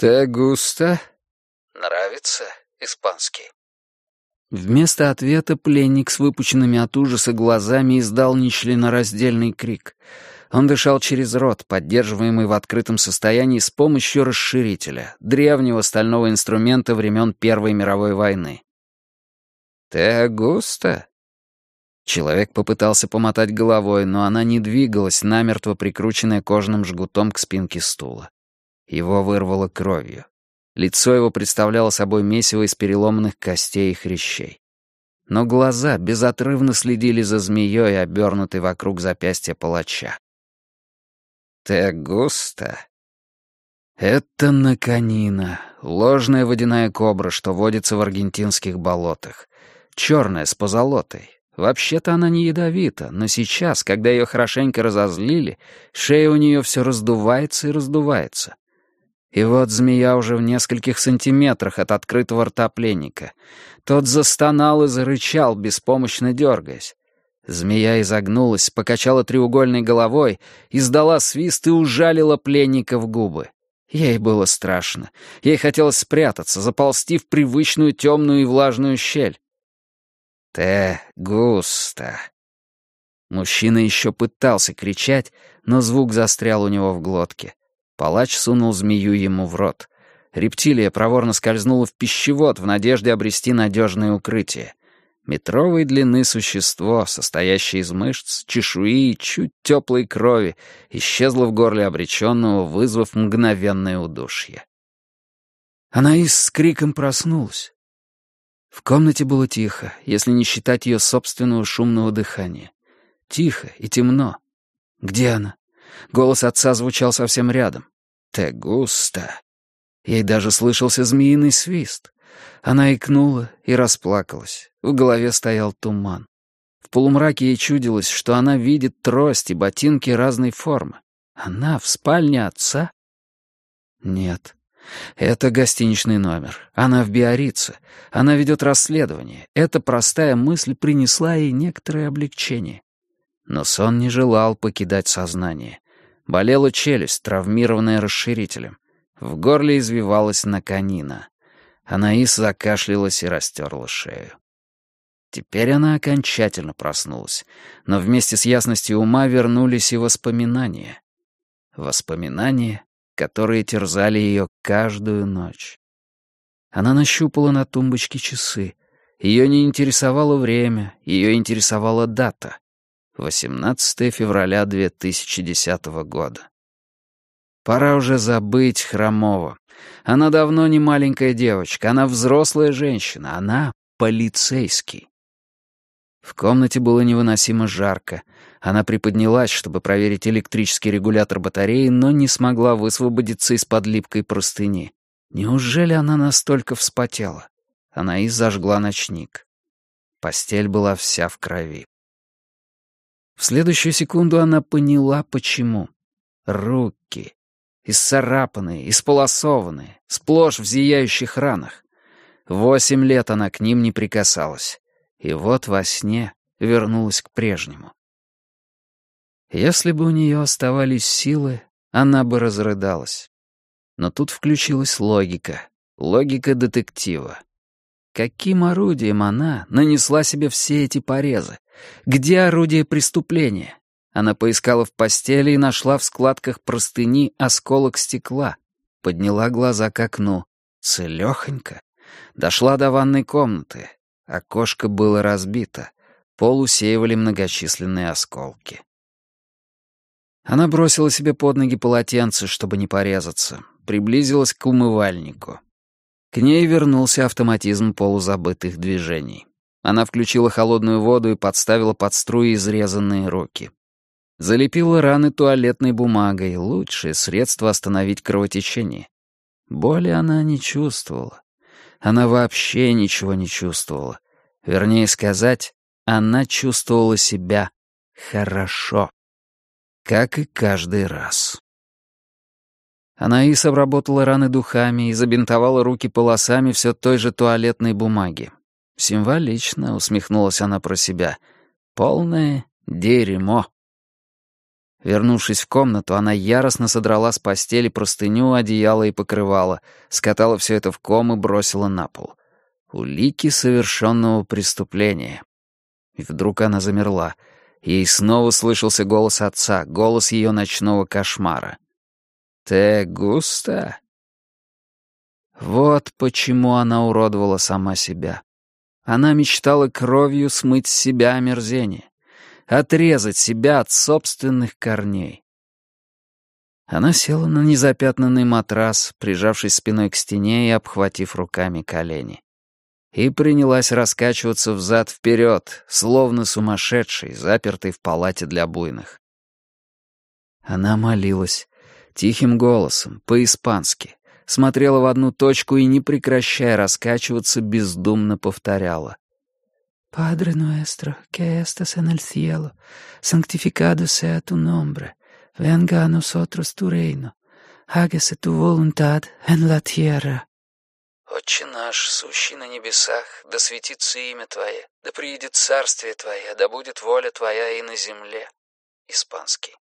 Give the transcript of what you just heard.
«Те густо?» «Нравится испанский?» Вместо ответа пленник с выпученными от ужаса глазами издал нечленораздельный крик. Он дышал через рот, поддерживаемый в открытом состоянии с помощью расширителя, древнего стального инструмента времен Первой мировой войны. «Те густо?» Человек попытался помотать головой, но она не двигалась, намертво прикрученная кожаным жгутом к спинке стула. Его вырвало кровью. Лицо его представляло собой месиво из переломанных костей и хрящей. Но глаза безотрывно следили за змеей, обернутой вокруг запястья палача. «Те густо?» Это наконина, ложная водяная кобра, что водится в аргентинских болотах. Черная, с позолотой. Вообще-то она не ядовита, но сейчас, когда ее хорошенько разозлили, шея у нее все раздувается и раздувается. И вот змея уже в нескольких сантиметрах от открытого рта пленника. Тот застонал и зарычал, беспомощно дергаясь. Змея изогнулась, покачала треугольной головой, издала свист и ужалила пленника в губы. Ей было страшно. Ей хотелось спрятаться, заползти в привычную темную и влажную щель. «Те густо». Мужчина еще пытался кричать, но звук застрял у него в глотке. Палач сунул змею ему в рот. Рептилия проворно скользнула в пищевод в надежде обрести надежное укрытие. Метровой длины существо, состоящее из мышц, чешуи и чуть теплой крови, исчезло в горле обреченного, вызвав мгновенное удушье. Анаис с криком проснулась. В комнате было тихо, если не считать ее собственного шумного дыхания. Тихо и темно. Где она? Голос отца звучал совсем рядом. «Те густо». Ей даже слышался змеиный свист. Она икнула и расплакалась. В голове стоял туман. В полумраке ей чудилось, что она видит трость и ботинки разной формы. Она в спальне отца? Нет. Это гостиничный номер. Она в Биорице. Она ведет расследование. Эта простая мысль принесла ей некоторое облегчение. Но сон не желал покидать сознание. Болела челюсть, травмированная расширителем. В горле извивалась наконина. Анаис закашлялась и растерла шею. Теперь она окончательно проснулась, но вместе с ясностью ума вернулись и воспоминания. Воспоминания, которые терзали ее каждую ночь. Она нащупала на тумбочке часы. Ее не интересовало время, ее интересовала дата. 18 февраля 2010 года. Пора уже забыть Хромова. Она давно не маленькая девочка, она взрослая женщина, она полицейский. В комнате было невыносимо жарко. Она приподнялась, чтобы проверить электрический регулятор батареи, но не смогла высвободиться из-под липкой простыни. Неужели она настолько вспотела? Она и зажгла ночник. Постель была вся в крови. В следующую секунду она поняла, почему. Руки. Исцарапанные, исполосованные, сплошь в зияющих ранах. Восемь лет она к ним не прикасалась. И вот во сне вернулась к прежнему. Если бы у нее оставались силы, она бы разрыдалась. Но тут включилась логика. Логика детектива. Каким орудием она нанесла себе все эти порезы? Где орудие преступления? Она поискала в постели и нашла в складках простыни осколок стекла. Подняла глаза к окну. Целёхонько. Дошла до ванной комнаты. Окошко было разбито. Пол усеивали многочисленные осколки. Она бросила себе под ноги полотенце, чтобы не порезаться. Приблизилась к умывальнику. К ней вернулся автоматизм полузабытых движений. Она включила холодную воду и подставила под струи изрезанные руки. Залепила раны туалетной бумагой, лучшее средство остановить кровотечение. Боли она не чувствовала. Она вообще ничего не чувствовала. Вернее сказать, она чувствовала себя хорошо. Как и каждый раз. Анаис обработала раны духами и забинтовала руки полосами все той же туалетной бумаги. Символично, усмехнулась она про себя. Полное дерьмо. Вернувшись в комнату, она яростно содрала с постели простыню, одеяло и покрывало, скатала все это в ком и бросила на пол. Улики совершенного преступления. И вдруг она замерла. Ей снова слышался голос отца, голос ее ночного кошмара. «Те густо?» Вот почему она уродовала сама себя. Она мечтала кровью смыть с себя омерзение отрезать себя от собственных корней. Она села на незапятнанный матрас, прижавшись спиной к стене и обхватив руками колени. И принялась раскачиваться взад-вперед, словно сумасшедший, запертый в палате для буйных. Она молилась, тихим голосом, по-испански, смотрела в одну точку и, не прекращая раскачиваться, бездумно повторяла. Padre nuestro, que estás en el cielo, santificado sea tu nombre, venga a nosotros tu reino, hágase tu voluntad en la tierra. Отче наш, сущий на небесах, да светится имя Твое, да приедет царствие Твое, да будет воля Твоя и на земле. Испанский.